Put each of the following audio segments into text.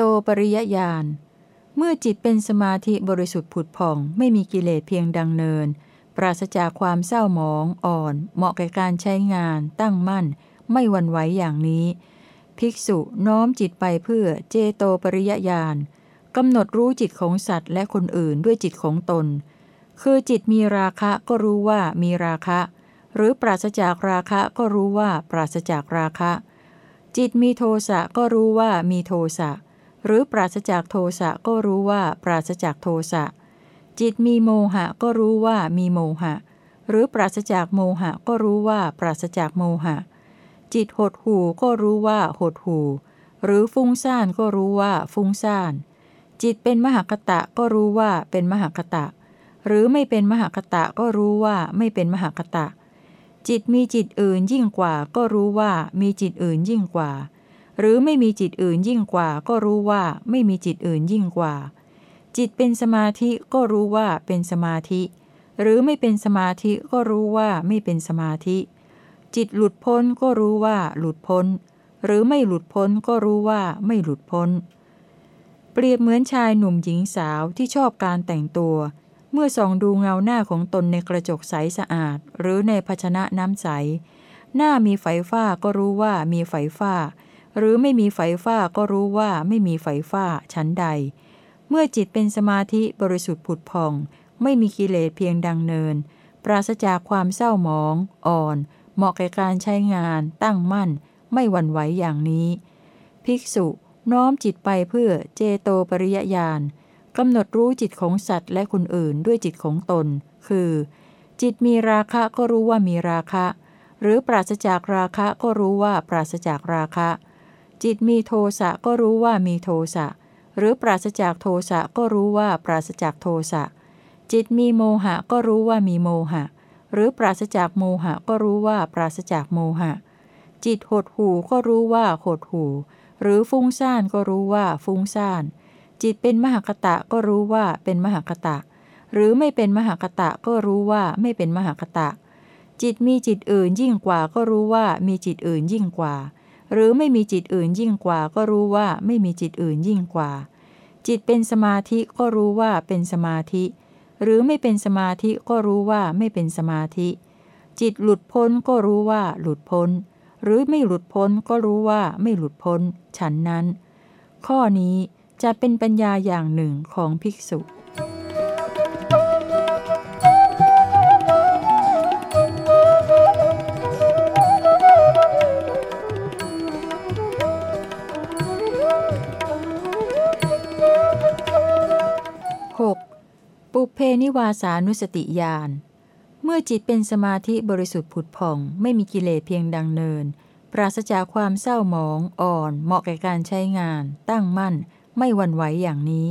โตปริยญาณ เมื่อจิตเป็นสมาธิบริสุทธิ์ผุดผ่อง ไม่มีกิเลสเพียงดังเนิน ปราศจากความเศร้าหมอง อ่อน เหมาะแก่การใช้งาน ตั้งมั่น ไม่วันไหวอย่างนี้ ภิกษุน้อมจิตไปเพื่อเจโตปริยญาณกำหนดรู้จิตของสัตว์และคนอื่นด้วยจิตของตน คือจิตมีราคะก็รู้ว่ามีราคะ หรือปราศจากราคะก็รู้ว่าปราศจากราคะ จิตมีโทสะก็รู้ว่ามีโทสะ หรือปราศจากโทสะก็รู้ว่าปราศจากโทสะ จิตมีโมหะก็รู้ว่ามีโมหะ หรือปราศจากโมหะก็รู้ว่าปราศจากโมหะ จิตหดหูก็รู้ว่าหดหูหรือฟุ้งซ่านก็รู้ว่าฟุ้งซ่าน จิตเป็นมหคตะก็รู้ว่าเป็นมหคตะ หรือไม่เป็นมหคตะก็รู้ว่าไม่เป็นมหคตะ จิตมีจิตอื่นยิ่งกว่าก็รู้ว่ามีจิตอื่นยิ่งกว่า หรือไม่มีจิตอื่นยิ่งกว่า ก็รู้ว่าไม่มีจิตอื่นยิ่งกว่า จิตเป็นสมาธิก็รู้ว่าเป็นสมาธิ หรือไม่เป็นสมาธิก็รู้ว่าไม่เป็นสมาธิ จิตหลุดพ้นก็รู้ว่าหลุดพ้น หรือไม่หลุดพ้นก็รู้ว่าไม่หลุดพ้น เปรียบเหมือนชายหนุ่มหญิงสาวที่ชอบการแต่งตัว เมื่อส่องดูเงาหน้าของตนในกระจกใสสะอาด หรือในภาชนะน้ำใส หน้ามีไฝฝ้าก็รู้ว่ามีไฝฝ้า หรือไม่มีไฝฝ้าก็รู้ว่าไม่มีไฝฝ้าชั้นใด เมื่อจิตเป็นสมาธิบริสุทธิ์ผุดพอง ไม่มีกิเลสเพียงดังเนิน ปราศจากความเศร้าหมอง อ่อน เหมาะแก่การใช้งาน ตั้งมั่น ไม่หวั่นไหวอย่างนี้ ภิกษุน้อมจิตไปเพื่อเจโตปริยญาณกำหนดรู้จิตของสัตว์และคนอื่นด้วยจิตของตน คือ จิตมีราคะก็รู้ว่ามีราคะ หรือปราศจากราคะก็รู้ว่าปราศจากราคะ จิตมีโทสะก็รู้ว่ามีโทสะ หรือปราศจากโทสะก็รู้ว่าปราศจากโทสะ จิตมีโมหะก็รู้ว่ามีโมหะ หรือปราศจากโมหะก็รู้ว่าปราศจากโมหะ จิตหดหูก็รู้ว่าหดหู หรือฟุ้งซ่านก็รู้ว่าฟุ้งซ่าน จิตเป็นมหคตะก็รู้ว่าเป็นมหคตะ หรือไม่เป็นมหคตะก็รู้ว่าไม่เป็นมหคตะ จิตมีจิตอื่นยิ่งกว่าก็รู้ว่ามีจิตอื่นยิ่งกว่า หรือไม่มีจิตอื่นยิ่งกว่าก็รู้ว่าไม่มีจิตอื่นยิ่งกว่า จิตเป็นสมาธิก็รู้ว่าเป็นสมาธิ หรือไม่เป็นสมาธิก็รู้ว่าไม่เป็นสมาธิ จิตหลุดพ้นก็รู้ว่าหลุดพ้น หรือไม่หลุดพ้นก็รู้ว่าไม่หลุดพ้น ฉันนั้น ข้อนี้จะเป็นปัญญาอย่างหนึ่งของภิกษุ ปุเพนิวาสานุสติญาณ เมื่อจิตเป็นสมาธิบริสุทธิ์ผุดผ่อง ไม่มีกิเลสเพียงดังเนิน ปราศจากความเศร้าหมอง อ่อน เหมาะแก่การใช้งาน ตั้งมั่น ไม่หวั่นไหวอย่างนี้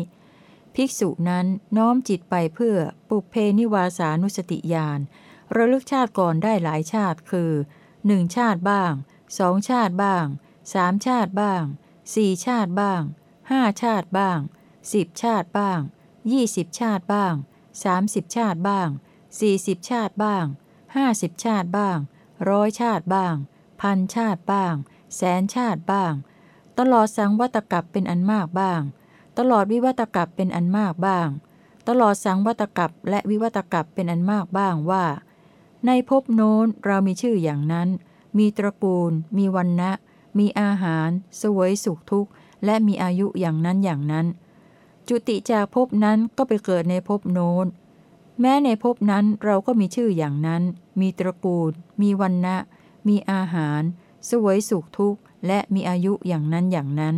ภิกษุนั้นน้อมจิตไปเพื่อปุเพนิวาสานุสติญาณระลึกชาติก่อนได้หลายชาติคือหนึ่งชาติบ้างสองชาติบ้างสามชาติบ้างสี่ชาติบ้างห้าชาติบ้างสิบชาติบ้าง ยี่สิบชาติบ้างสามสิบชาติบ้างสี่สิบชาติบ้างห้าสิบชาติบ้างร้อยชาติบ้าง พันชาติบ้าง แสนชาติบ้าง ตลอดสังวัตกับเป็นอันมากบ้าง ตลอดวิวัตกับเป็นอันมากบ้าง ตลอดสังวัตกับและวิวัตกับเป็นอันมากบ้างว่า ในภพโน้นเรามีชื่ออย่างนั้น มีตระกูล มีวันนะมีอาหาร สวยสุขทุกข์ และมีอายุอย่างนั้นอย่างนั้น จุติจากภพนั้นก็ไปเกิดในภพโน้น แม้ในภพนั้นเราก็มีชื่ออย่างนั้น มีตระกูล มีวันนะมีอาหาร สวยสุขทุกข์ และมีอายุอย่างนั้นอย่างนั้น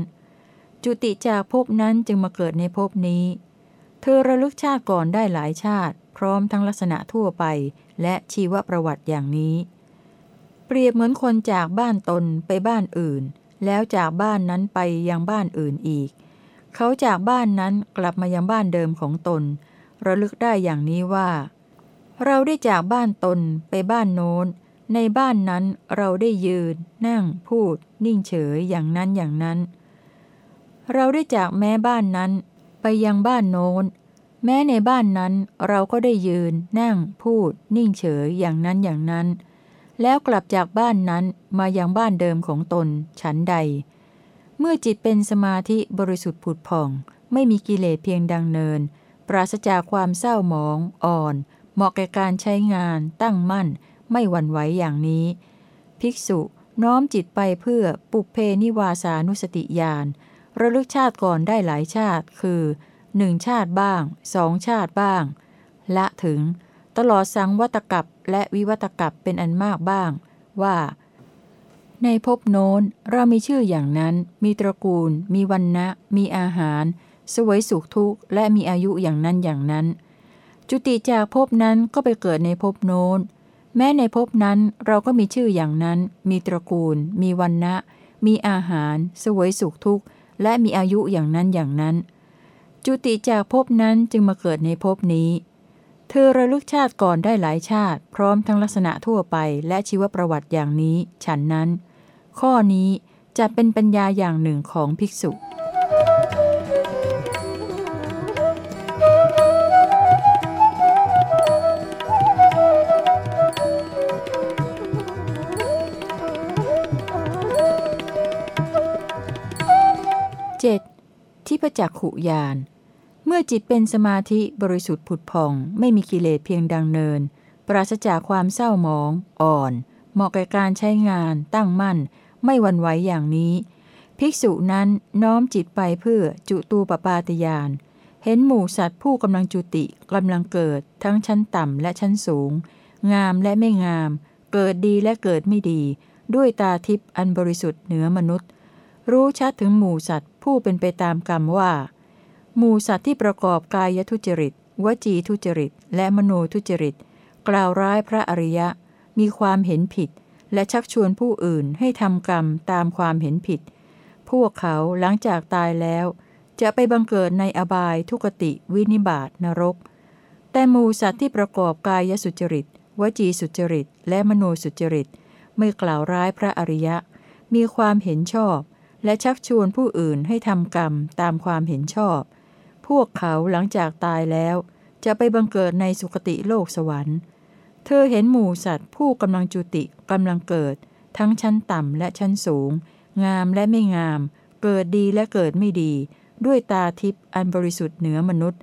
จุติจากภพนั้นจึงมาเกิดในภพนี้ เธอระลึกชาติก่อนได้หลายชาติ พร้อมทั้งลักษณะทั่วไป และชีวประวัติอย่างนี้ เปรียบเหมือนคนจากบ้านตนไปบ้านอื่น แล้วจากบ้านนั้นไปยังบ้านอื่นอีก เขาจากบ้านนั้นกลับมายังบ้านเดิมของตน ระลึกได้อย่างนี้ว่า เราได้จากบ้านตนไปบ้านโน้น ในบ้านนั้นเราได้ยืน นั่งพูด นิ่งเฉยอย่างนั้นอย่างนั้น เราได้จากแม้บ้านนั้น ไปยังบ้านโน้น แม้ในบ้านนั้นเราก็ได้ยืน นั่งพูด นิ่งเฉยอย่างนั้นอย่างนั้น แล้วกลับจากบ้านนั้นมายังบ้านเดิมของตน ฉันใด เมื่อจิตเป็นสมาธิบริสุทธิ์ผุดผ่อง ไม่มีกิเลสเพียงดังเนิน ปราศจากความเศร้าหมอง อ่อน เหมาะแก่การใช้งาน ตั้งมั่น ไม่หวั่นไหวอย่างนี้ ภิกษุน้อมจิตไปเพื่อปุเพนิวาสานุสติญาณระลึกชาติก่อนได้หลายชาติ คือหนึ่งชาติบ้างสองชาติบ้าง ละถึง ตลอดสังวัตกับและวิวัตกับเป็นอันมากบ้าง ว่า ในภพโน้นเรามีชื่ออย่างนั้น มีตระกูล มีวันนะมีอาหาร สวยสุขทุกข์และมีอายุอย่างนั้นอย่างนั้น จุติจากภพนั้นก็ไปเกิดในภพโน้น แม้ในภพนั้นเราก็มีชื่ออย่างนั้น มีตระกูล มีวันนะมีอาหาร สวยสุขทุกข์และมีอายุอย่างนั้นอย่างนั้น จุติจากภพนั้นจึงมาเกิดในภพนี้ เธอระลึกชาติก่อนได้หลายชาติ พร้อมทั้งลักษณะทั่วไปและชีวประวัติอย่างนี้ ฉันนั้น ข้อนี้จะเป็นปัญญาอย่างหนึ่งของภิกษุ 7. ที่ประจักขุยาน เมื่อจิตเป็นสมาธิบริสุทธิ์ผุดผ่อง ไม่มีกิเลสเพียงดังเนิน ปราศจากความเศร้าหมอง อ่อน เหมาะแก่การใช้งาน ตั้งมั่น ไม่วันไหวอย่างนี้ ภิกษุนั้นน้อมจิตไปเพื่อจุตูปปาตยาน เห็นหมู่สัตว์ผู้กำลังจุติกำลังเกิด ทั้งชั้นต่ำและชั้นสูง งามและไม่งาม เกิดดีและเกิดไม่ดี ด้วยตาทิพย์อันบริสุทธิ์เหนือมนุษย์ รู้ชัดถึงหมู่สัตว์ผู้เป็นไปตามกรรมว่าหมู่สัตว์ที่ประกอบกายทุจริต วจีทุจริต และมโนทุจริต กล่าวร้ายพระอริยะ มีความเห็นผิด และชักชวนผู้อื่นให้ทำกรรมตามความเห็นผิด พวกเขาหลังจากตายแล้ว จะไปบังเกิดในอบายทุกติวินิบาตนรก แต่หมูสัตว์ที่ประกอบกายสุจริต วจีสุจริต และมโนสุจริต ไม่กล่าวร้ายพระอริยะ มีความเห็นชอบ และชักชวนผู้อื่นให้ทำกรรมตามความเห็นชอบ พวกเขาหลังจากตายแล้ว จะไปบังเกิดในสุคติโลกสวรรค์ เธอเห็นหมูสัตว์ผู้กำลังจุติกำลังเกิด ทั้งชั้นต่ำและชั้นสูง งามและไม่งาม เกิดดีและเกิดไม่ดี ด้วยตาทิพย์อันบริสุทธิ์เหนือมนุษย์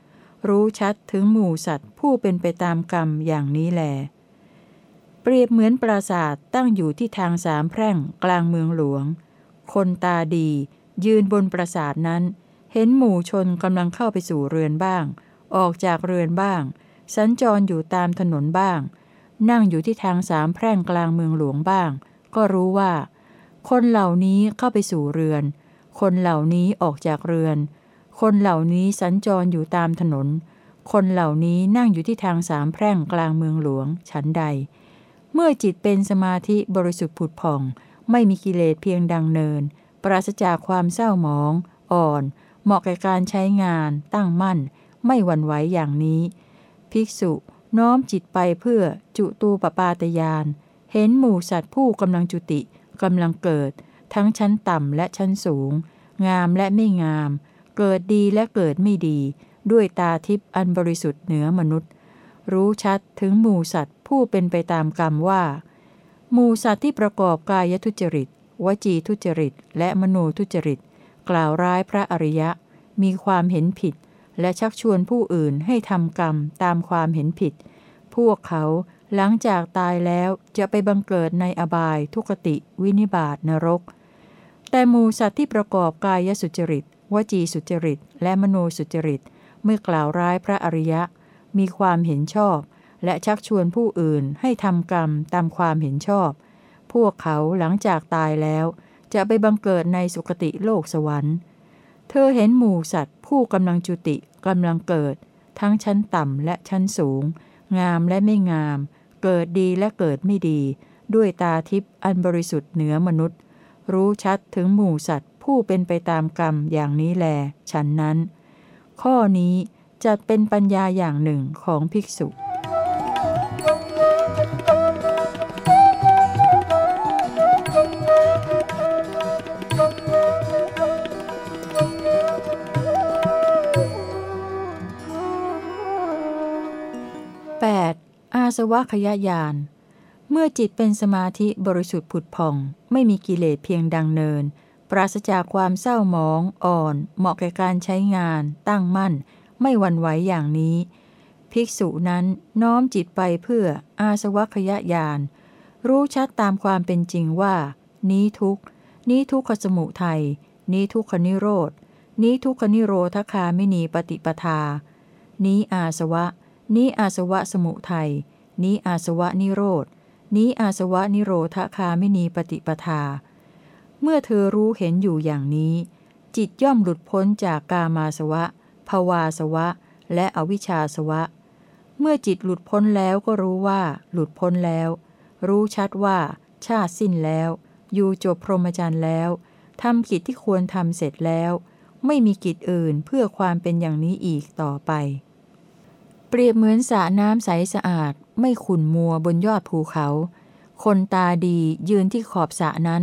รู้ชัดถึงหมู่สัตว์ผู้เป็นไปตามกรรมอย่างนี้แล เปรียบเหมือนปราสาทตั้งอยู่ที่ทางสามแพร่งกลางเมืองหลวง คนตาดี ยืนบนปราสาทนั้น เห็นหมู่ชนกำลังเข้าไปสู่เรือนบ้าง ออกจากเรือนบ้าง สัญจรอยู่ตามถนนบ้าง นั่งอยู่ที่ทางสามแพร่งกลางเมืองหลวงบ้าง ก็รู้ว่า คนเหล่านี้เข้าไปสู่เรือน คนเหล่านี้ออกจากเรือน คนเหล่านี้สัญจรอยู่ตามถนน คนเหล่านี้นั่งอยู่ที่ทางสามแพร่งกลางเมืองหลวง ฉันใด เมื่อจิตเป็นสมาธิบริสุทธิ์ผุดผ่อง ไม่มีกิเลสเพียงดังเนิน ปราศจากความเศร้าหมอง อ่อน เหมาะแก่การใช้งาน ตั้งมั่น ไม่หวั่นไหวอย่างนี้ ภิกษุ น้อมจิตไปเพื่อจุตูปปาตยาน เห็นหมู่สัตว์ผู้กำลังจุติกำลังเกิด ทั้งชั้นต่ำและชั้นสูง งามและไม่งาม เกิดดีและเกิดไม่ดี ด้วยตาทิพย์อันบริสุทธิ์เหนือมนุษย์ รู้ชัดถึงหมู่สัตว์ผู้เป็นไปตามกรรมว่า หมู่สัตว์ที่ประกอบกายทุจริต วจีทุจริต และมโนทุจริต กล่าวร้ายพระอริยะ มีความเห็นผิด และชักชวนผู้อื่นให้ทำกรรมตามความเห็นผิด พวกเขาหลังจากตายแล้วจะไปบังเกิดในอบายทุกติ วินิบาตนรก แต่หมูสัตว์ที่ประกอบกายสุจริต วจีสุจริต และมโนสุจริต เมื่อกล่าวร้ายพระอริยะ มีความเห็นชอบ และชักชวนผู้อื่นให้ทำกรรมตามความเห็นชอบ พวกเขาหลังจากตายแล้ว จะไปบังเกิดในสุคติโลกสวรรค์ เธอเห็นหมู่สัตว์ผู้กำลังจุติกำลังเกิด ทั้งชั้นต่ำและชั้นสูง งามและไม่งาม เกิดดีและเกิดไม่ดี ด้วยตาทิพย์อันบริสุทธิ์เหนือมนุษย์ รู้ชัดถึงหมู่สัตว์ผู้เป็นไปตามกรรมอย่างนี้แล ฉันนั้น ข้อนี้จะเป็นปัญญาอย่างหนึ่งของภิกษุ สวะขยายาน เมื่อจิตเป็นสมาธิบริสุทธิ์ผุดผ่อง ไม่มีกิเลสเพียงดังเนิน ปราศจากความเศร้าหมอง อ่อน เหมาะแก่การใช้งาน ตั้งมั่น ไม่หวั่นไหวอย่างนี้ ภิกษุนั้นน้อมจิตไปเพื่ออาสวัคยญาณรู้ชัดตามความเป็นจริงว่า นี้ทุกนี้ทุกขสมุทัยนี้ทุกขนิโรธนี้ทุกขนิโรธคาไม่นีปฏิปทา นี้อาสวะ นี้อาสวะสมุทัย นี้อาสวะนิโรธนี้อาสวะนิโรธคาไม่นีปฏิปทา เมื่อเธอรู้เห็นอยู่อย่างนี้ จิตย่อมหลุดพ้นจากกามาสวะ ภวาสวะ และอวิชชาสวะ เมื่อจิตหลุดพ้นแล้วก็รู้ว่า หลุดพ้นแล้ว รู้ชัดว่า ชาติสิ้นแล้ว อยู่จบพรหมจรรย์แล้วทำกิจที่ควรทำเสร็จแล้ว ไม่มีกิจอื่นเพื่อความเป็นอย่างนี้อีกต่อไป เปรียบเหมือนสระน้ำใสสะอาด ไม่ขุ่นมัวบนยอดภูเขา คนตาดียืนที่ขอบสระนั้น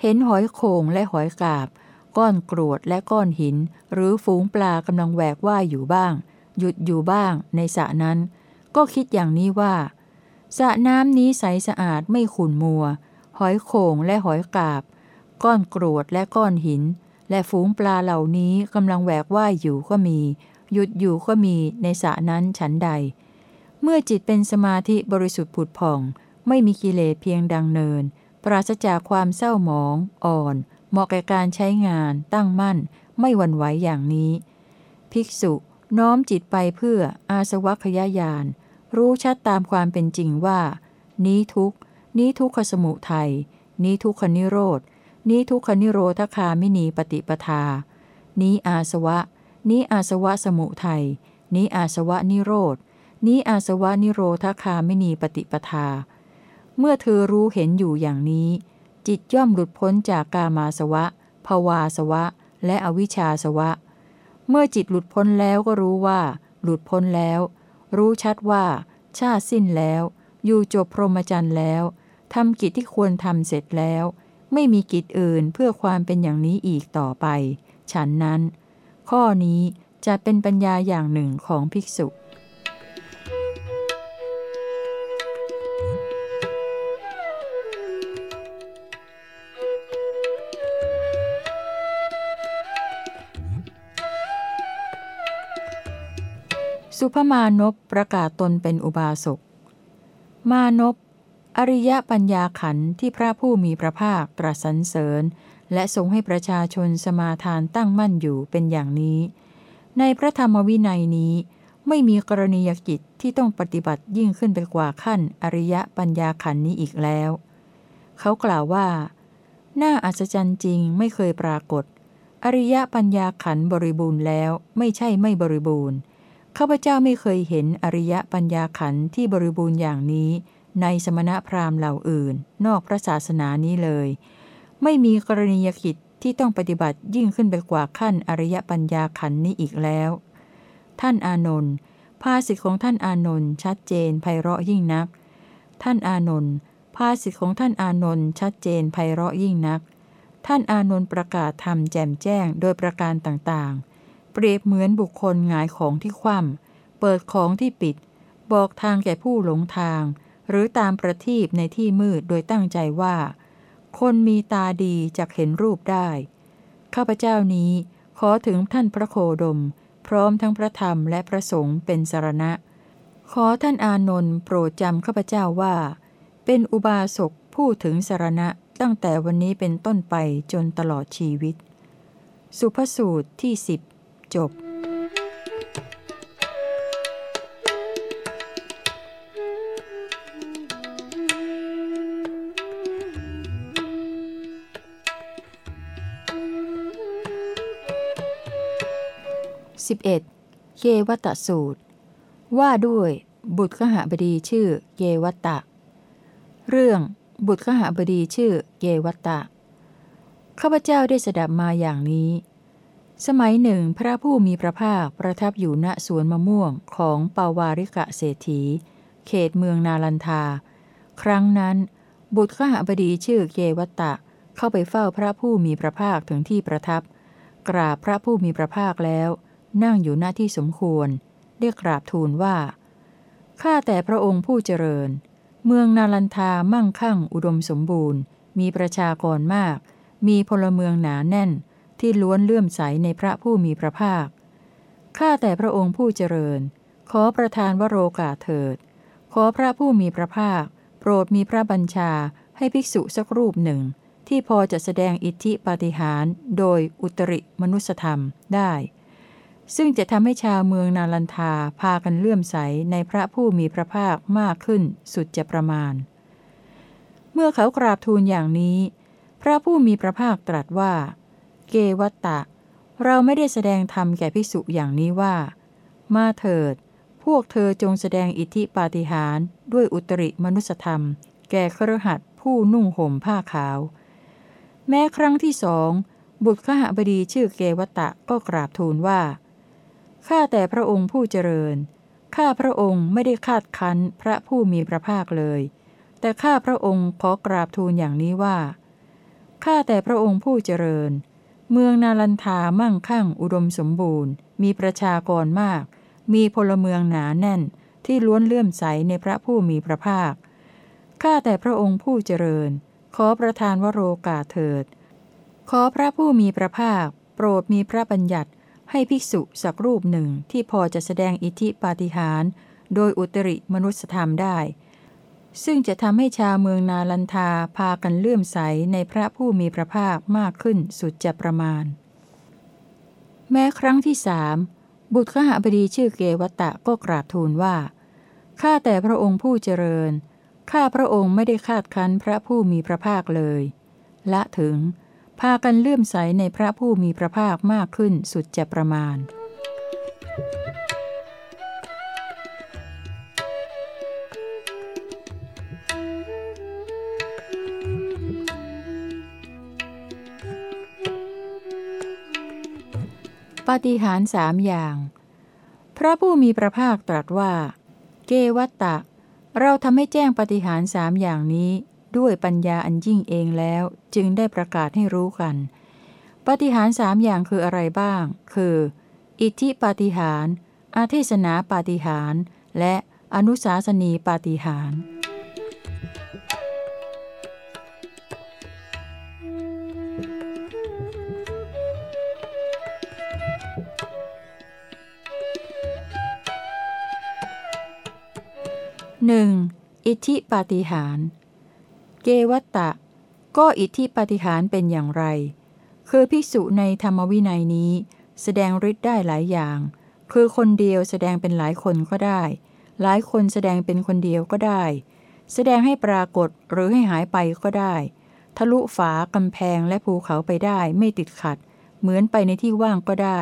เห็นหอยโข่งและหอยกาบ ก้อนกรวดและก้อนหิน หรือฝูงปลากำลังแหวกว่ายอยู่บ้าง หยุดอยู่บ้างในสระนั้น ก็คิดอย่างนี้ว่าสระน้ำนี้ใสสะอาดไม่ขุ่นมัว หอยโข่งและหอยกาบ ก้อนกรวดและก้อนหิน และฝูงปลาเหล่านี้กำลังแหวกว่ายอยู่ก็มี หยุดอยู่ก็มีในสระนั้นฉันใด เมื่อจิตเป็นสมาธิบริสุทธิ์ผุดผ่อง ไม่มีกิเลสเพียงดังเนิน ปราศจากความเศร้าหมอง อ่อน เหมาะแก่การใช้งาน ตั้งมั่น ไม่หวั่นไหวอย่างนี้ ภิกษุน้อมจิตไปเพื่ออาสวัคยายาน รู้ชัดตามความเป็นจริงว่า นี้ทุกนี้ทุกขสมุทัยนี้ทุกขนิโรธนี้ทุกขนิโรธคามินีปฏิปทา นี้อาสวะ นี้อาสวะสมุทัย นี้อาสวะนิโรธนี้อาสวะนิโรธคาไมินีปฏิปทา เมื่อเธอรู้เห็นอยู่อย่างนี้ จิตย่อมหลุดพ้นจากกามาสวะ ภวาสวะ และอวิชชาสวะ เมื่อจิตหลุดพ้นแล้วก็รู้ว่า หลุดพ้นแล้ว รู้ชัดว่า ชาสิ้นแล้ว อยู่จบพรหมจรรย์แล้วทำกิจที่ควรทำเสร็จแล้ว ไม่มีกิจอื่นเพื่อความเป็นอย่างนี้อีกต่อไป ฉันนั้น ข้อนี้จะเป็นปัญญาอย่างหนึ่งของภิกษุ สุภมานพประกาศตนเป็นอุบาสก มานพอริยปัญญาขันธ์ที่พระผู้มีพระภาคตรัสสรรเสริญ และทรงให้ประชาชนสมาทานตั้งมั่นอยู่เป็นอย่างนี้ ในพระธรรมวินัยนี้ไม่มีกรณียกิจที่ต้องปฏิบัติยิ่งขึ้นไปกว่าขั้นอริยปัญญาขันธ์นี้อีกแล้ว เขากล่าวว่า น่าอัศจรรย์จริงไม่เคยปรากฏ อริยปัญญาขันธ์บริบูรณ์แล้วไม่ใช่ไม่บริบูรณ์ ข้าพเจ้าไม่เคยเห็นอริยปัญญาขันธ์ที่บริบูรณ์อย่างนี้ ในสมณพราหมณ์เหล่าอื่น นอกพระศาสนานี้เลย ไม่มีกรณียกิจที่ต้องปฏิบัติยิ่งขึ้นไปกว่าขั้นอริยปัญญาขันนี้อีกแล้ว ท่านอานนท์ภาสิทธิของท่านอานนท์ชัดเจนไพเราะยิ่งนัก ท่านอานนท์ภาสิทธิของท่านอานนท์ชัดเจนไพเราะยิ่งนัก ท่านอานนท์ประกาศธรรมแจ่มแจ้งโดยประการต่างๆ เปรียบเหมือนบุคคลหงายของที่คว่ำเปิดของที่ปิด บอกทางแก่ผู้หลงทาง หรือตามประทีปในที่มืดโดยตั้งใจว่า คนมีตาดีจะเห็นรูปได้ ข้าพเจ้านี้ขอถึงท่านพระโคดม พร้อมทั้งพระธรรมและพระสงฆ์เป็นสารณะ ขอท่านอานนท์โปรดจำข้าพเจ้าว่า เป็นอุบาสกผู้ถึงสารณะตั้งแต่วันนี้เป็นต้นไปจนตลอดชีวิต สุภสูตรที่สิบจบ 11. เกวัตสูตร ว่าด้วย บุตรขหบดีชื่อเกวัตตะ เรื่องบุตรขหบดีชื่อเกวัตตะ ข้าพเจ้าได้สดับมาอย่างนี้ สมัยหนึ่งพระผู้มีพระภาคประทับอยู่ณสวนมะม่วงของปาวาริกะเศรษฐี เขตเมืองนาลันทา ครั้งนั้น บุตรขหบดีชื่อเกวัตตะ เข้าไปเฝ้าพระผู้มีพระภาคถึงที่ประทับ กราบพระผู้มีพระภาคแล้ว นั่งอยู่หน้าที่สมควร เรียกกราบทูลว่า ข้าแต่พระองค์ผู้เจริญ เมืองนาลันทามั่งคั่งอุดมสมบูรณ์ มีประชากรมาก มีพลเมืองหนาแน่น ที่ล้วนเลื่อมใสในพระผู้มีพระภาค ข้าแต่พระองค์ผู้เจริญ ขอประทานวโรกาเถิด ขอพระผู้มีพระภาค โปรดมีพระบัญชาให้ภิกษุสักรูปหนึ่งที่พอจะแสดงอิทธิปาฏิหาริย์โดยอุตริมนุสธรรมได้ ซึ่งจะทำให้ชาวเมืองนาลันทาพากันเลื่อมใสในพระผู้มีพระภาคมากขึ้นสุดจะประมาณ เมื่อเขากราบทูลอย่างนี้ พระผู้มีพระภาคตรัสว่า เกวัตตะ เราไม่ได้แสดงธรรมแก่ภิกษุอย่างนี้ว่า มาเถิด พวกเธอจงแสดงอิทธิปาฏิหาริย์ด้วยอุตริมนุสธรรม แก่ครหัสผู้นุ่งห่มผ้าขาว แม้ครั้งที่สองบุตรขหบดีชื่อเกวัตตะก็กราบทูลว่า ข้าแต่พระองค์ผู้เจริญ ข้าพระองค์ไม่ได้คาดคั้นพระผู้มีพระภาคเลย แต่ข้าพระองค์ขอกราบทูลอย่างนี้ว่า ข้าแต่พระองค์ผู้เจริญ เมืองนาลันทามั่งคั่งอุดมสมบูรณ์ มีประชากรมาก มีพลเมืองหนาแน่นที่ล้วนเลื่อมใสในพระผู้มีพระภาค ข้าแต่พระองค์ผู้เจริญ ขอประทานวโรกาเถิด ขอพระผู้มีพระภาค โปรดมีพระบัญญัติ ให้ภิกษุสักรูปหนึ่งที่พอจะแสดงอิทธิปาฏิหาริย์โดยอุตริมนุสธรรมได้ ซึ่งจะทำให้ชาวเมืองนาลันทาพากันเลื่อมใสในพระผู้มีพระภาคมากขึ้นสุดจะประมาณ แม้ครั้งที่สามบุตรขหบดีชื่อเกวัตตะก็กราบทูลว่าข้าแต่พระองค์ผู้เจริญข้าพระองค์ไม่ได้คาดคั้นพระผู้มีพระภาคเลย ละถึง พากันเลื่อมใสในพระผู้มีพระภาคมากขึ้นสุดจะประมาณปาฏิหาริย์สามอย่าง พระผู้มีพระภาคตรัสว่า เกวัตตะ เราทำให้แจ้งปาฏิหาริย์สามอย่างนี้ ด้วยปัญญาอันยิ่งเองแล้ว จึงได้ประกาศให้รู้กันปาฏิหารสามอย่างคืออะไรบ้าง คือ อิทธิปาฏิหารอาเทศนาปาฏิหารและอนุสาสนีปาฏิหารหนึ่งอิทธิปาฏิหาร เกวัตตะ ก็อิทธิปฏิหารเป็นอย่างไร คือภิกษุในธรรมวินัยนี้ แสดงฤทธิ์ได้หลายอย่าง คือคนเดียวแสดงเป็นหลายคนก็ได้ หลายคนแสดงเป็นคนเดียวก็ได้ แสดงให้ปรากฏหรือให้หายไปก็ได้ ทะลุฝากำแพงและภูเขาไปได้ไม่ติดขัด เหมือนไปในที่ว่างก็ได้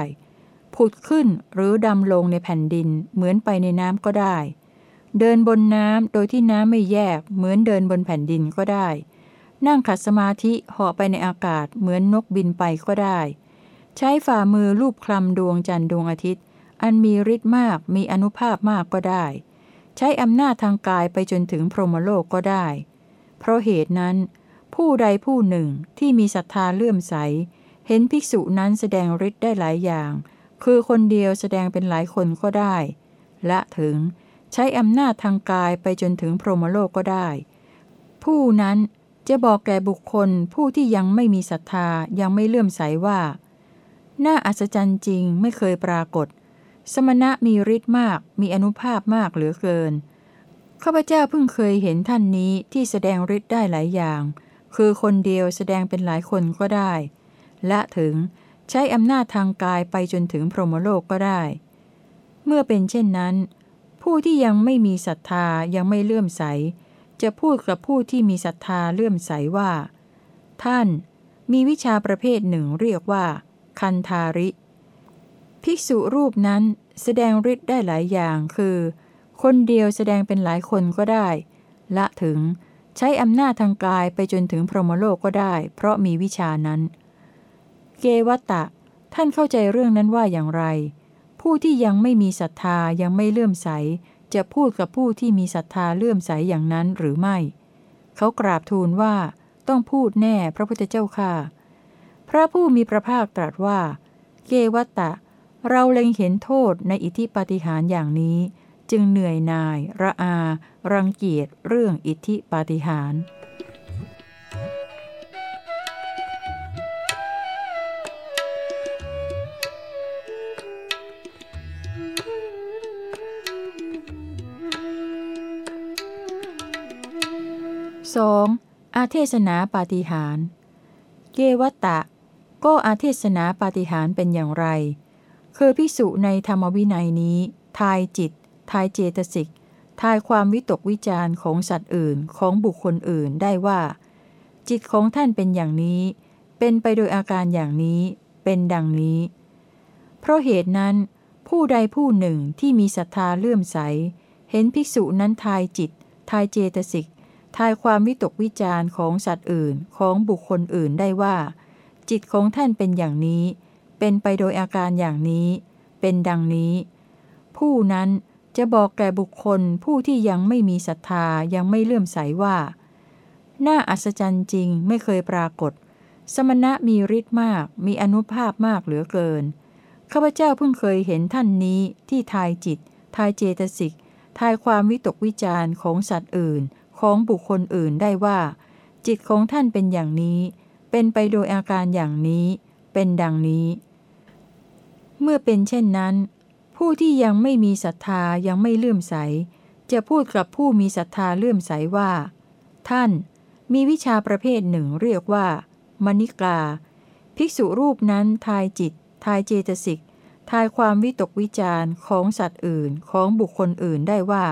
ผุดขึ้นหรือดำลงในแผ่นดินเหมือนไปในน้ำก็ได้ เดินบนน้ำโดยที่น้ำไม่แยก เหมือนเดินบนแผ่นดินก็ได้ นั่งขัดสมาธิเหาะไปในอากาศเหมือนนกบินไปก็ได้ ใช้ฝ่ามือลูบคลำดวงจันทร์ดวงอาทิตย์ อันมีฤทธิ์มากมีอนุภาพมากก็ได้ ใช้อำนาจทางกายไปจนถึงพรหมโลกก็ได้ เพราะเหตุนั้น ผู้ใดผู้หนึ่งที่มีศรัทธาเลื่อมใส เห็นภิกษุนั้นแสดงฤทธิ์ได้หลายอย่าง คือคนเดียวแสดงเป็นหลายคนก็ได้ และถึง ใช้อำนาจทางกายไปจนถึงพรหมโลกก็ได้ ผู้นั้นจะบอกแก่บุคคลผู้ที่ยังไม่มีศรัทธายังไม่เลื่อมใสว่า น่าอัศจรรย์จริงไม่เคยปรากฏ สมณะมีฤทธิ์มากมีอนุภาพมากเหลือเกินข้าพเจ้าเพิ่งเคยเห็นท่านนี้ที่แสดงฤทธิ์ได้หลายอย่าง คือคนเดียวแสดงเป็นหลายคนก็ได้ และถึงใช้อำนาจทางกายไปจนถึงพรหมโลกก็ได้ เมื่อเป็นเช่นนั้น ผู้ที่ยังไม่มีศรัทธายังไม่เลื่อมใส จะพูดกับผู้ที่มีศรัทธาเลื่อมใสว่า ท่านมีวิชาประเภทหนึ่งเรียกว่า คันธาริ ภิกษุรูปนั้นแสดงฤทธิ์ได้หลายอย่างคือ คนเดียวแสดงเป็นหลายคนก็ได้ ละถึงใช้อำนาจทางกายไปจนถึงพรหมโลกก็ได้ เพราะมีวิชานั้น เกวัตตะ ท่านเข้าใจเรื่องนั้นว่าอย่างไร ผู้ที่ยังไม่มีศรัทธายังไม่เลื่อมใส จะพูดกับผู้ที่มีศรัทธาเลื่อมใสอย่างนั้นหรือไม่ เขากราบทูลว่าต้องพูดแน่พระพุทธเจ้าค่ะ พระผู้มีพระภาคตรัสว่า เกวัตตะ เราเล็งเห็นโทษในอิทธิปาฏิหาริย์อย่างนี้ จึงเหนื่อยนาย ระอา รังเกียจเรื่องอิทธิปาฏิหาริย์ 2. อาเทศนาปาฏิหารเกวัตตะ ก็อาเทศนาปาฏิหารเป็นอย่างไร คือพิสุในธรรมวินัยนี้ ทายจิต ทายเจตสิก ทายความวิตกวิจารณ์ของสัตว์อื่นของบุคคลอื่นได้ว่า จิตของท่านเป็นอย่างนี้ เป็นไปโดยอาการอย่างนี้ เป็นดังนี้ เพราะเหตุนั้น ผู้ใดผู้หนึ่งที่มีศรัทธาเลื่อมใส เห็นภิกษุนั้นทายจิต ทายเจตสิก ทายความวิตกวิจารณ์ของสัตว์อื่นของบุคคลอื่นได้ว่า จิตของท่านเป็นอย่างนี้ เป็นไปโดยอาการอย่างนี้ เป็นดังนี้ ผู้นั้นจะบอกแก่บุคคลผู้ที่ยังไม่มีศรัทธายังไม่เลื่อมใสว่า น่าอัศจรรย์จริงไม่เคยปรากฏ สมณะมีฤทธิ์มาก มีอนุภาพมากเหลือเกินข้าพเจ้าเพิ่งเคยเห็นท่านนี้ที่ทายจิต ทายเจตสิก ทายความวิตกวิจารณ์ของสัตว์อื่น ของบุคคลอื่นได้ว่า จิตของท่านเป็นอย่างนี้ เป็นไปโดยอาการอย่างนี้ เป็นดังนี้ เมื่อเป็นเช่นนั้น ผู้ที่ยังไม่มีศรัทธายังไม่เลื่อมใส จะพูดกับผู้มีศรัทธาเลื่อมใสว่า ท่านมีวิชาประเภทหนึ่งเรียกว่า มณิกา ภิกษุรูปนั้นทายจิต ทายเจตสิกทายความวิตกวิจารณ์ของสัตว์อื่นของบุคคลอื่นได้ว่า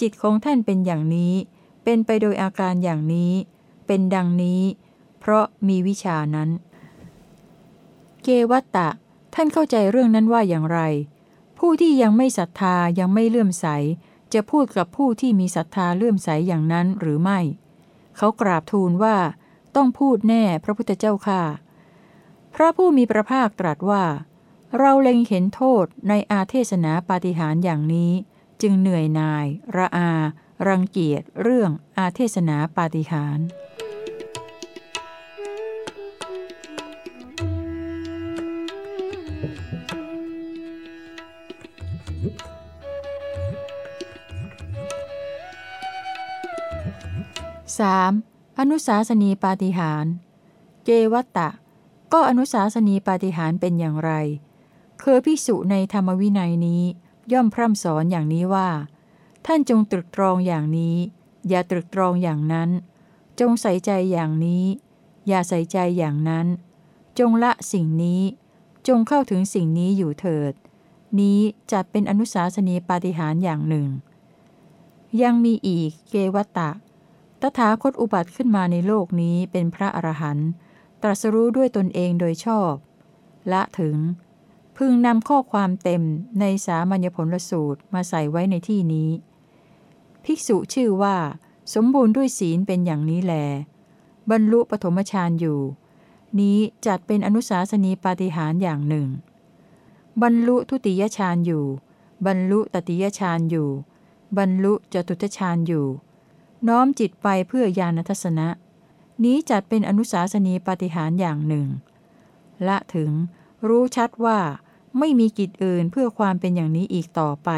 จิตของท่านเป็นอย่างนี้ เป็นไปโดยอาการอย่างนี้ เป็นดังนี้ เพราะมีวิชานั้น เกวัตตะ ท่านเข้าใจเรื่องนั้นว่าอย่างไร ผู้ที่ยังไม่ศรัทธายังไม่เลื่อมใส จะพูดกับผู้ที่มีศรัทธาเลื่อมใสอย่างนั้นหรือไม่ เขากราบทูลว่า ต้องพูดแน่พระพุทธเจ้าค่ะ พระผู้มีพระภาคตรัสว่า เราเล็งเห็นโทษในอาเทศนาปาฏิหารอย่างนี้ จึงเหนื่อยนาย ระอา รังเกียจเรื่องอาเทศนาปาฏิหาร 3. อนุสาสนีปาฏิหารเกวัตตะ ก็อนุสาสนีปาฏิหารเป็นอย่างไร คือพิสุในธรรมวินัยนี้ย่อมพร่ำสอนอย่างนี้ว่า ท่านจงตรึกตรองอย่างนี้ อย่าตรึกตรองอย่างนั้น จงใส่ใจอย่างนี้ อย่าใส่ใจอย่างนั้น จงละสิ่งนี้ จงเข้าถึงสิ่งนี้อยู่เถิด นี้จัดเป็นอนุสาสนีปาฏิหารอย่างหนึ่ง ยังมีอีกเกวัตตะ ตถาคตอุบัติขึ้นมาในโลกนี้เป็นพระอรหันต์ตรัสรู้ด้วยตนเองโดยชอบ ละถึง พึงนำข้อความเต็มในสามัญญผลสูตรมาใส่ไว้ในที่นี้ ภิกษุชื่อว่า สมบูรณ์ด้วยศีลเป็นอย่างนี้แล บรรลุปฐมฌานอยู่ นี้จัดเป็นอนุสาสนีปาฏิหารอย่างหนึ่ง บรรลุทุติยฌานอยู่ บรรลุตติยฌานอยู่ บรรลุจตุตฌานอยู่ น้อมจิตไปเพื่อญาณทัศนะ นี้จัดเป็นอนุสาสนีปาฏิหารอย่างหนึ่ง ละถึงรู้ชัดว่าไม่มีกิจอื่นเพื่อความเป็นอย่างนี้อีกต่อไป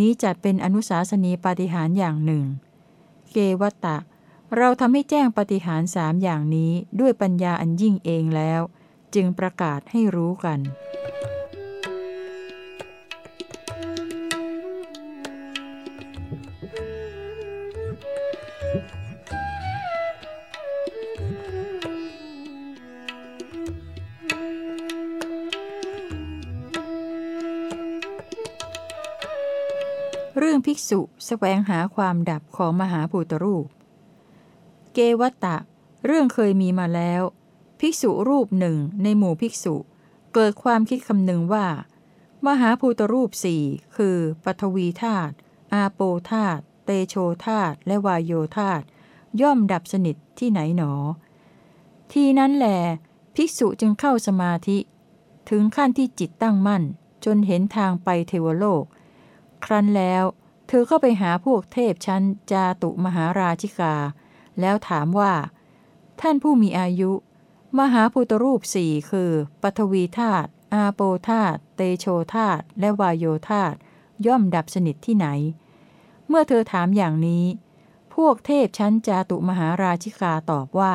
นี้จัดเป็นอนุสาสนีปาฏิหารอย่างหนึ่ง เกวัตตะ เราทำให้แจ้งปฏิหารสามอย่างนี้ด้วยปัญญาอันยิ่งเองแล้ว จึงประกาศให้รู้กัน ภิกษุสแสวงหาความดับของมหาภูตรูป เกวัตตะ เรื่องเคยมีมาแล้ว ภิกษุรูปหนึ่งในหมู่ภิกษุ เกิดความคิดคำนึงว่า มหาภูตรูปสี่คือปฐวีธาตุอาโปธาตุเตโชธาตุและวายโยธาตุย่อมดับสนิทที่ไหนหนอ ทีนั้นแหลภิกษุจึงเข้าสมาธิ ถึงขั้นที่จิตตั้งมั่น จนเห็นทางไปเทวโลก ครั้นแล้ว เธอเข้าไปหาพวกเทพชั้นจาตุมหาราชิกา แล้วถามว่า ท่านผู้มีอายุ มหาพุทธรูปสี่คือปฐวีธาตุอาโปธาตุเตโชธาตุและวายโยธาตุย่อมดับสนิทที่ไหน เมื่อเธอถามอย่างนี้ พวกเทพชั้นจาตุมหาราชิกาตอบว่า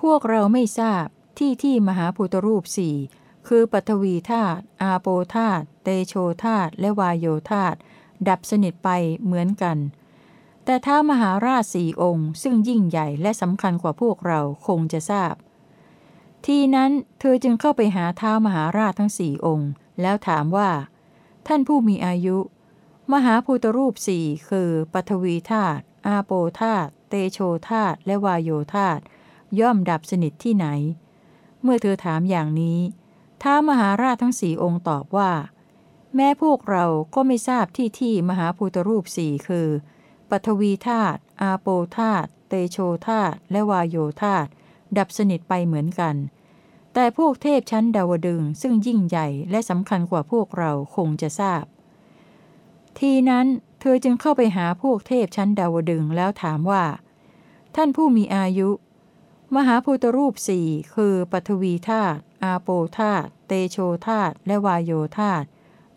พวกเราไม่ทราบที่ที่มหาพุทธรูปสี่คือปฐวีธาตุอาโปธาตุเตโชธาตุและวายโยธาตุ ดับสนิทไปเหมือนกัน แต่ท้ามหาราชสี่องค์ ซึ่งยิ่งใหญ่และสำคัญกว่าพวกเราคงจะทราบ ทีนั้นเธอจึงเข้าไปหาท้ามหาราชทั้งสี่องค์ แล้วถามว่า ท่านผู้มีอายุ มหาภูตรูปสี่คือปฐวีธาตุอาโปธาตุเตโชธาตุและวายโยธาตุย่อมดับสนิทที่ไหน เมื่อเธอถามอย่างนี้ท้ามหาราชทั้งสี่องค์ตอบว่า แม้พวกเราก็ไม่ทราบที่ที่มหาภูตรูปสี่คือปฐวีธาตุอาโปธาตุเตโชธาตุและวายโยธาตุดับสนิทไปเหมือนกัน แต่พวกเทพชั้นดาวดึงซึ่งยิ่งใหญ่และสำคัญกว่าพวกเราคงจะทราบ ทีนั้นเธอจึงเข้าไปหาพวกเทพชั้นดาวดึงแล้วถามว่า ท่านผู้มีอายุ มหาภูตรูปสี่คือปฐวีธาตุอาโปธาตุเตโชธาตุและวายโยธาตุ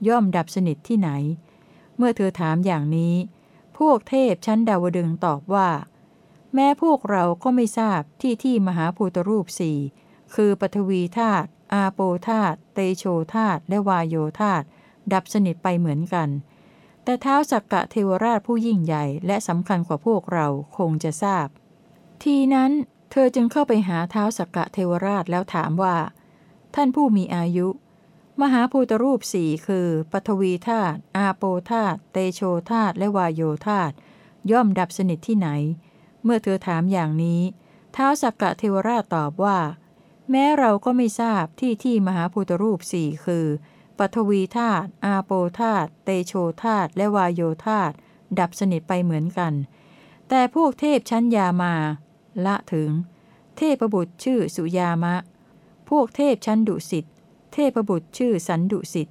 ย่อมดับสนิทที่ไหน เมื่อเธอถามอย่างนี้ พวกเทพชั้นดาวดึงตอบว่า แม้พวกเราก็ไม่ทราบที่ที่มหาภูตรูปสี่คือปฐวีธาตุอาโปธาตุเตโชธาตุและวายโยธาตุดับสนิทไปเหมือนกัน แต่เท้าสักกะเทวราชผู้ยิ่งใหญ่และสำคัญกว่าพวกเราคงจะทราบ ทีนั้นเธอจึงเข้าไปหาเท้าสักกะเทวราชแล้วถามว่า ท่านผู้มีอายุ มหาภูตรูปสี่คือปฐวีธาตุอาโปธาตุเตโชธาตุและวายโยธาตุย่อมดับสนิทที่ไหน เมื่อเธอถามอย่างนี้เท้าสักกะเทวราชตอบว่า แม้เราก็ไม่ทราบที่ที่มหาภูตรูปสี่คือปฐวีธาตุอาโปธาตุเตโชธาตุและวายโยธาตุดับสนิทไปเหมือนกัน แต่พวกเทพชั้นยามา ละถึง เทพบุตรชื่อสุยามะ พวกเทพชั้นดุสิต เทพบุตรชื่อสันดุสิต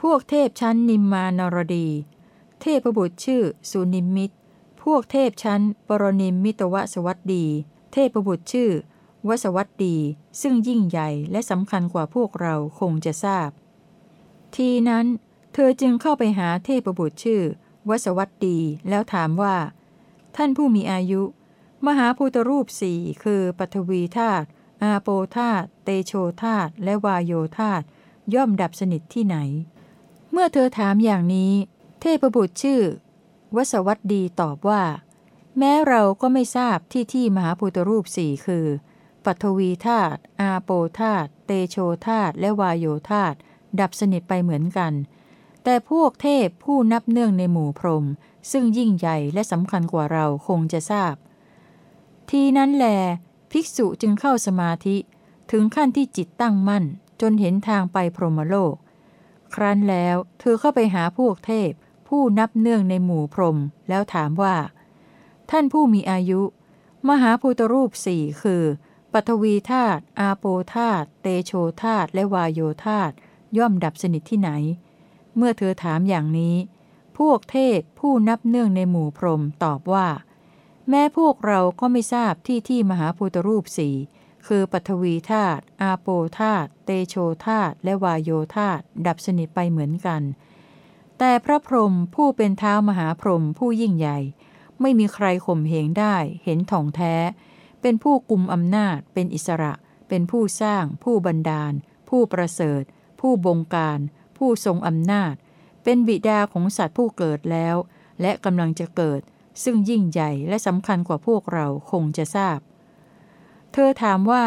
พวกเทพชั้นนิมมานรดี เทพบุตรชื่อสุนิมิต พวกเทพชั้นปรนิมมิตวสวัสดี เทพบุตรชื่อ วสวัสดี ซึ่งยิ่งใหญ่และสำคัญกว่าพวกเราคงจะทราบ ทีนั้น เธอจึงเข้าไปหาเทพบุตรชื่อ วสวัสดีแล้วถามว่า ท่านผู้มีอายุ มหาภูตรูปสี่คือปฐวีธาตุ อาโปธาตเตโชธาตและวายโยธาตย่อมดับสนิทที่ไหน เมื่อเธอถามอย่างนี้ เทพบุตรชื่อ วสวัสดีตอบว่า แม้เราก็ไม่ทราบที่ที่มหาพุทธรูปสี่คือ ปัทวีธาตอาโปธาตเตโชธาตและวายโยธาตดับสนิทไปเหมือนกัน แต่พวกเทพผู้นับเนื่องในหมู่พรหมซึ่งยิ่งใหญ่และสำคัญกว่าเราคงจะทราบ ทีนั้นแหล ภิกษุจึงเข้าสมาธิถึงขั้นที่จิตตั้งมั่น จนเห็นทางไปพรหมโลก ครั้นแล้วเธอเข้าไปหาพวกเทพ ผู้นับเนื่องในหมู่พรหมแล้วถามว่า ท่านผู้มีอายุ มหาภูตรูปสี่คือปฐวีธาตุอาโปธาตุเตโชธาตุและวายโยธาตุย่อมดับสนิทที่ไหน เมื่อเธอถามอย่างนี้ พวกเทพผู้นับเนื่องในหมู่พรหมตอบว่า แม้พวกเราก็ไม่ทราบที่ที่มหาภูตรูปสี่คือปฐวีธาตุอาโปธาตุเตโชธาตุและวายโยธาตุดับสนิทไปเหมือนกัน แต่พระพรหมผู้เป็นเท้ามหาพรหมผู้ยิ่งใหญ่ ไม่มีใครข่มเหงได้ เห็นถ่องแท้ เป็นผู้กุมอำนาจ เป็นอิสระ เป็นผู้สร้าง ผู้บันดาล ผู้ประเสริฐ ผู้บงการ ผู้ทรงอำนาจ เป็นบิดาของสัตว์ผู้เกิดแล้ว และกำลังจะเกิด ซึ่งยิ่งใหญ่และสำคัญกว่าพวกเราคงจะทราบ เธอถามว่า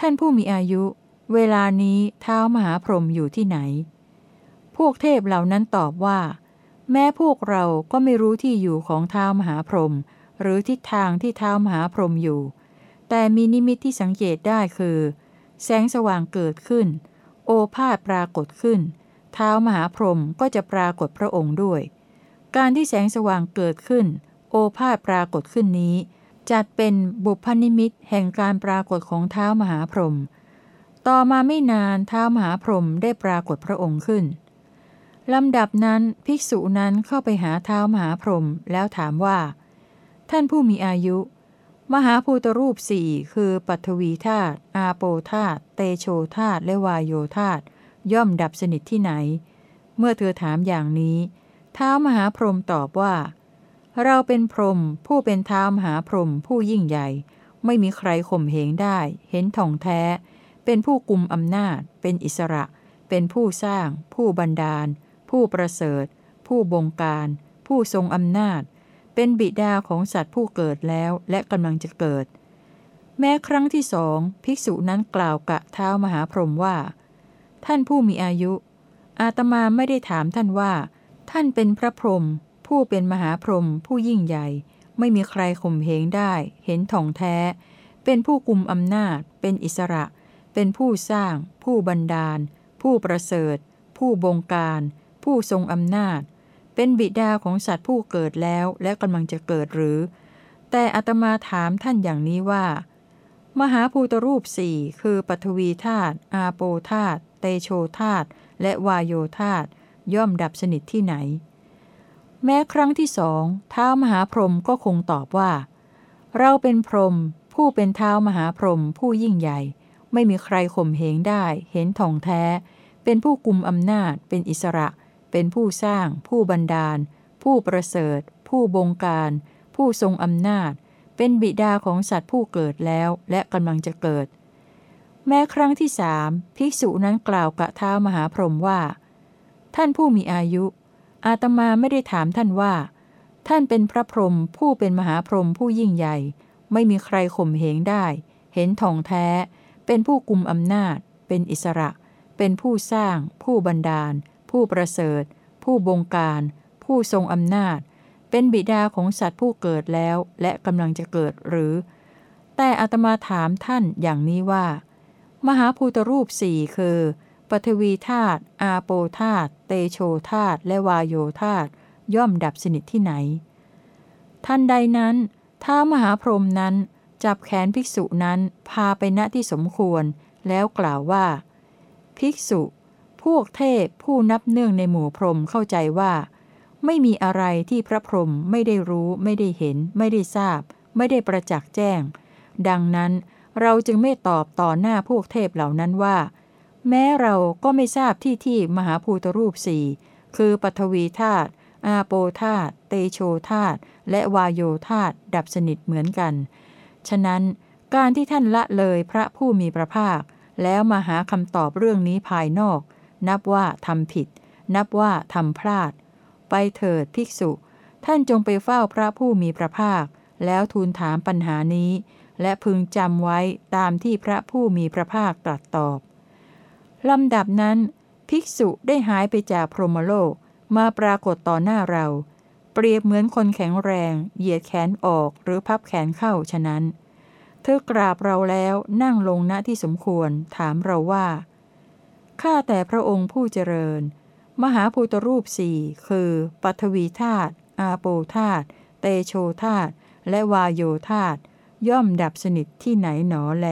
ท่านผู้มีอายุ เวลานี้เท้ามหาพรหมอยู่ที่ไหน พวกเทพเหล่านั้นตอบว่า แม้พวกเราก็ไม่รู้ที่อยู่ของเท้ามหาพรหมหรือทิศทางที่เท้ามหาพรหมอยู่ แต่มีนิมิตที่สังเกตได้คือ แสงสว่างเกิดขึ้น โอภาษปรากฏขึ้น เท้ามหาพรหมก็จะปรากฏพระองค์ด้วย การที่แสงสว่างเกิดขึ้น โอภาษปรากฏขึ้นนี้ จัดเป็นบุพนิมิตแห่งการปรากฏของเท้ามหาพรหมต่อมาไม่นานเท้ามหาพรหมได้ปรากฏพระองค์ขึ้นลำดับนั้นภิกษุนั้นเข้าไปหาเท้ามหาพรหมแล้วถามว่า ท่านผู้มีอายุ มหาภูตรูปสี่คือปัทวีธาตุอาโปธาตุเตโชธาตุและวายโยธาตุย่อมดับสนิทที่ไหน เมื่อเธอถามอย่างนี้ ท้ามหาพรหมตอบว่า เราเป็นพรหมผู้เป็นท้ามหาพรหมผู้ยิ่งใหญ่ ไม่มีใครข่มเหงได้ เห็นท่องแท้ เป็นผู้กุมอำนาจ เป็นอิสระ เป็นผู้สร้าง ผู้บันดาล ผู้ประเสริฐ ผู้บงการ ผู้ทรงอำนาจ เป็เป็นบิดาของสัตว์ผู้เกิดแล้วและกำลังจะเกิด แม้ครั้งที่สองภิกษุนั้นกล่าวกะเท้ามหาพรหมว่า ท่านผู้มีอายุ อาตมาไม่ได้ถามท่านว่า ท่านเป็นพระพรหมผู้เป็นมหาพรหมผู้ยิ่งใหญ่ ไม่มีใครข่มเหงได้ เห็นท่องแท้ เป็นผู้กุมอำนาจ เป็นอิสระ เป็นผู้สร้าง ผู้บันดาล ผู้ประเสริฐ ผู้บงการ ผู้ทรงอำนาจ เป็นบิดาของสัตว์ผู้เกิดแล้วและกำลังจะเกิดหรือ แต่อาตมาถามท่านอย่างนี้ว่า มหาภูตรูปสี่คือปฐวีธาตุอาโปธาตุเตโชธาตุและวายโยธาตุ ย่อมดับสนิทที่ไหน แม้ครั้งที่สองเท้ามหาพรหมก็คงตอบว่า เราเป็นพรหมผู้เป็นเท้ามหาพรหมผู้ยิ่งใหญ่ ไม่มีใครข่มเหงได้ เห็นทองแท้ เป็นผู้กุมอำนาจ เป็นอิสระ เป็นผู้สร้าง ผู้บันดาล ผู้ประเสริฐ ผู้บงการ ผู้ทรงอำนาจ เป็นบิดาของสัตว์ผู้เกิดแล้วและกำลังจะเกิดแม้ครั้งที่สามภิกษุนั้นกล่าวกะเท้ามหาพรหมว่า ท่านผู้มีอายุ อาตมาไม่ได้ถามท่านว่า ท่านเป็นพระพรหมผู้เป็นมหาพรหมผู้ยิ่งใหญ่ ไม่มีใครข่มเหงได้ เห็นทองแท้ เป็นผู้กุมอำนาจ เป็นอิสระ เป็นผู้สร้าง ผู้บันดาล ผู้ประเสริฐ ผู้บงการ ผู้ทรงอำนาจ เป็นบิดาของสัตว์ผู้เกิดแล้วและกำลังจะเกิดหรือ แต่อาตมาถามท่านอย่างนี้ว่า มหาภูตรูปสี่คือ ปฐวีธาตุอาโปธาตุเตโชธาตุและวายโยธาตุย่อมดับสนิทที่ไหน ท่านใดนั้นท้ามหาพรหมนั้น จับแขนภิกษุนั้นพาไปณที่สมควร แล้วกล่าวว่า ภิกษุ พวกเทพผู้นับเนื่องในหมู่พรหมเข้าใจว่า ไม่มีอะไรที่พระพรหมไม่ได้รู้ ไม่ได้เห็น ไม่ได้ทราบ ไม่ได้ประจักษ์แจ้ง ดังนั้นเราจึงไม่ตอบต่อหน้าพวกเทพเหล่านั้นว่า แม้เราก็ไม่ทราบที่ที่มหาภูตรูปสี่คือปฐวีธาตุอาโปธาตุเตโชธาตุและวายโยธาตุดับสนิทเหมือนกัน ฉะนั้นการที่ท่านละเลยพระผู้มีพระภาค แล้วมาหาคำตอบเรื่องนี้ภายนอก นับว่าทำผิด นับว่าทำพลาด ไปเถิดภิกษุ ท่านจงไปเฝ้าพระผู้มีพระภาค แล้วทูลถามปัญหานี้ และพึงจำไว้ตามที่พระผู้มีพระภาคตรัสตอบ ลำดับนั้น ภิกษุได้หายไปจากพรหมโลกมาปรากฏต่อหน้าเรา เปรียบเหมือนคนแข็งแรง เหยียดแขนออกหรือพับแขนเข้าฉะนั้น เธอกราบเราแล้วนั่งลงณที่สมควรถามเราว่า ข้าแต่พระองค์ผู้เจริญ มหาภูตรูปสี่คือปัทวีธาตุอาโปธาตุเตโชธาตุและวาโยธาตุย่อมดับสนิทที่ไหนหนอแล